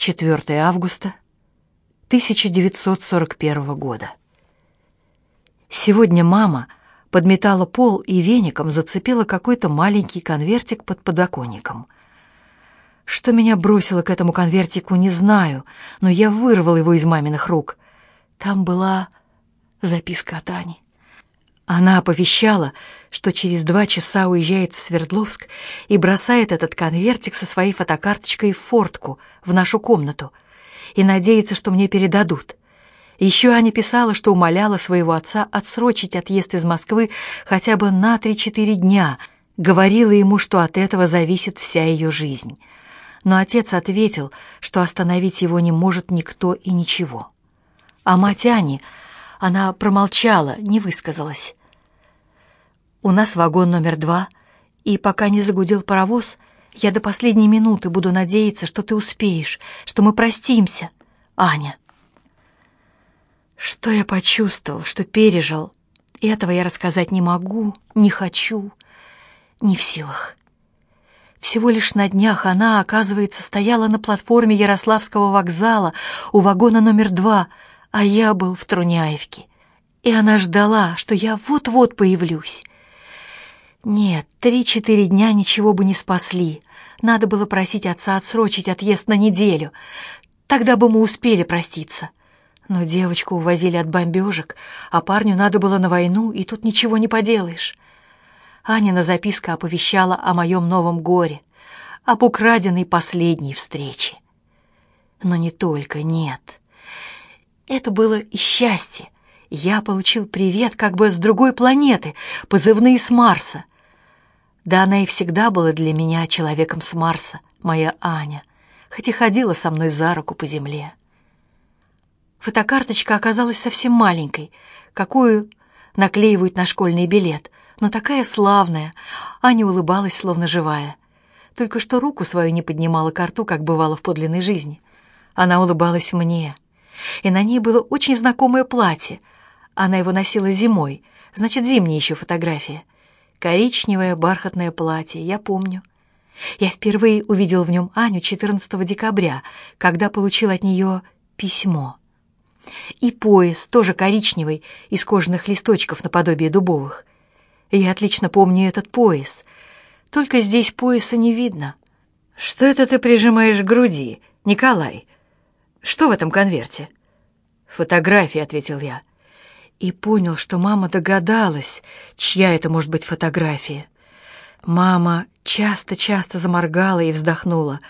4 августа 1941 года. Сегодня мама подметала пол и веником зацепила какой-то маленький конвертик под подоконником. Что меня бросило к этому конвертику, не знаю, но я вырвал его из маминых рук. Там была записка от Ани. Она оповещала, что через два часа уезжает в Свердловск и бросает этот конвертик со своей фотокарточкой в фортку, в нашу комнату, и надеется, что мне передадут. Еще Аня писала, что умоляла своего отца отсрочить отъезд из Москвы хотя бы на 3-4 дня, говорила ему, что от этого зависит вся ее жизнь. Но отец ответил, что остановить его не может никто и ничего. А мать Ани, она промолчала, не высказалась. У нас вагон номер два, и пока не загудел паровоз, я до последней минуты буду надеяться, что ты успеешь, что мы простимся, Аня. Что я почувствовал, что пережил, этого я рассказать не могу, не хочу, не в силах. Всего лишь на днях она, оказывается, стояла на платформе Ярославского вокзала у вагона номер два, а я был в Труняевке. И она ждала, что я вот-вот появлюсь. Нет, три-четыре дня ничего бы не спасли. Надо было просить отца отсрочить отъезд на неделю. Тогда бы мы успели проститься. Но девочку увозили от бомбежек, а парню надо было на войну, и тут ничего не поделаешь. Анина записка оповещала о моем новом горе, об украденной последней встрече. Но не только, нет. Это было и счастье. Я получил привет как бы с другой планеты, позывные с Марса. Да она и всегда была для меня человеком с Марса, моя Аня, хоть и ходила со мной за руку по земле. Фотокарточка оказалась совсем маленькой, какую наклеивают на школьный билет, но такая славная. Аня улыбалась, словно живая. Только что руку свою не поднимала к рту, как бывало в подлинной жизни. Она улыбалась мне. И на ней было очень знакомое платье. Она его носила зимой, значит, зимняя еще фотография. Коричневое бархатное платье, я помню. Я впервые увидел в нем Аню 14 декабря, когда получил от нее письмо. И пояс, тоже коричневый, из кожаных листочков наподобие дубовых. Я отлично помню этот пояс. Только здесь пояса не видно. Что это ты прижимаешь к груди, Николай? Что в этом конверте? Фотография, ответил я. И понял, что мама догадалась, чья это может быть фотография. Мама часто-часто заморгала и вздохнула.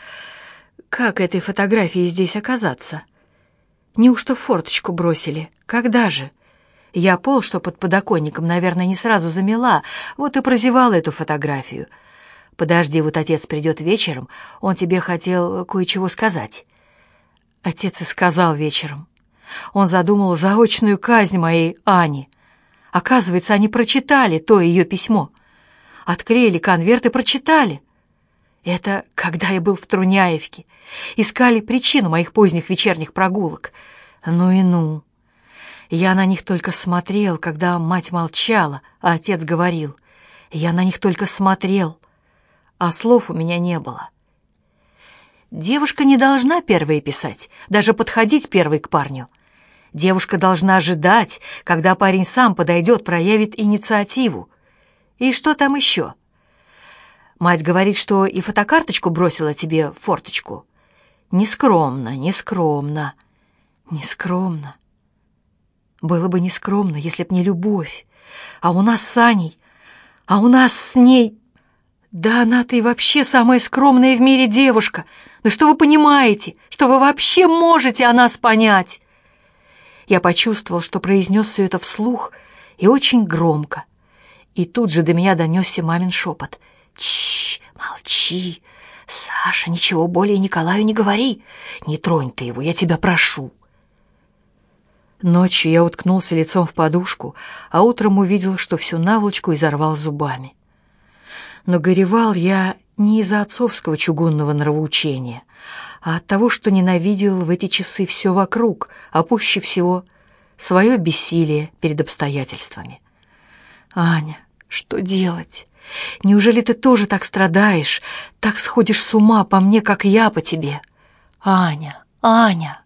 Как этой фотографии здесь оказаться? Неужто форточку бросили? Когда же? Я пол, что под подоконником, наверное, не сразу замела, вот и прозевала эту фотографию. Подожди, вот отец придет вечером, он тебе хотел кое-чего сказать. Отец и сказал вечером. Он задумал заочную казнь моей Ани. Оказывается, они прочитали то ее письмо. Отклеили конверт и прочитали. Это когда я был в Труняевке. Искали причину моих поздних вечерних прогулок. Ну и ну. Я на них только смотрел, когда мать молчала, а отец говорил. Я на них только смотрел, а слов у меня не было. Девушка не должна первой писать, даже подходить первой к парню. Девушка должна ожидать, когда парень сам подойдет, проявит инициативу. И что там еще? Мать говорит, что и фотокарточку бросила тебе в форточку. Нескромно, нескромно, нескромно. Было бы нескромно, если б не любовь. А у нас с Аней, а у нас с ней... Да она-то и вообще самая скромная в мире девушка. Да что вы понимаете? Что вы вообще можете о нас понять? Я почувствовал, что произнес все это вслух и очень громко. И тут же до меня донесся мамин шепот — Чш, молчи. Саша, ничего более Николаю не говори. Не тронь ты его, я тебя прошу. Ночью я уткнулся лицом в подушку, а утром увидел, что всю наволочку изорвал зубами. Но горевал я не из-за отцовского чугунного нравоучения, а от того, что ненавидел в эти часы все вокруг, а пуще всего свое бессилие перед обстоятельствами. «Аня, что делать? Неужели ты тоже так страдаешь, так сходишь с ума по мне, как я по тебе? «Аня, Аня!»